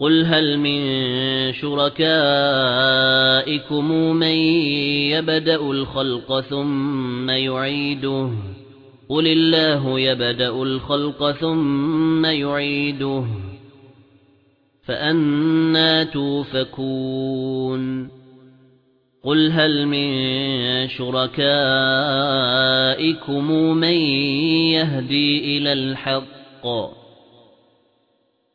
قُلْ هَلْ مِن شُرَكَائِكُم مَّن يَبْدَأُ الْخَلْقَ ثُمَّ يُعِيدُهُ؟ قُلِ اللَّهُ يَبْدَأُ الْخَلْقَ ثُمَّ يُعِيدُهُ. فَأَنَّى تُؤْفَكُونَ قُلْ هَلْ مِن شُرَكَائِكُم مَّن يَهْدِي إِلَى الْحَقِّ؟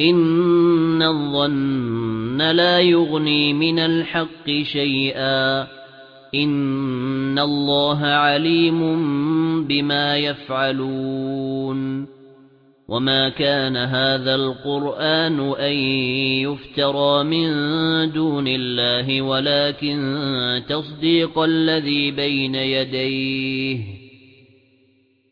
إِنَّ الظَّنَّ لَا يُغْنِي مِنَ الْحَقِّ شَيْئًا. إِنَّ اللَّهَ عَلِيمٌ بِمَا يَفْعَلُونَ. وَمَا كَانَ هَذَا الْقُرْآنُ أَن يُفْتَرَى مِن دُونِ اللَّهِ وَلَكِن تَصْدِيقَ الَّذِي بَيْنَ يَدَيْهِ.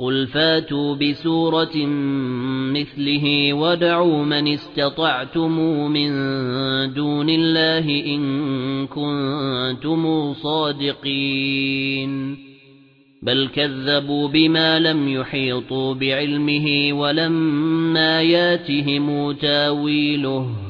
قل فاتوا بسورة مثله ودعوا من استطعتم من دون الله إن كنتم صادقين بل كذبوا بما لم يحيطوا بعلمه ولما ياتهم تاويله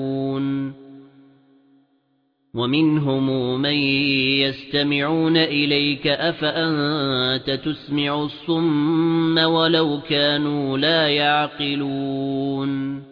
وَمِنْهُمْ مَن يَسْتَمِعُونَ إِلَيْكَ أَفَأَنتَ تُسْمِعُ الصُّمَّ وَلَوْ كَانُوا لَا يَعْقِلُونَ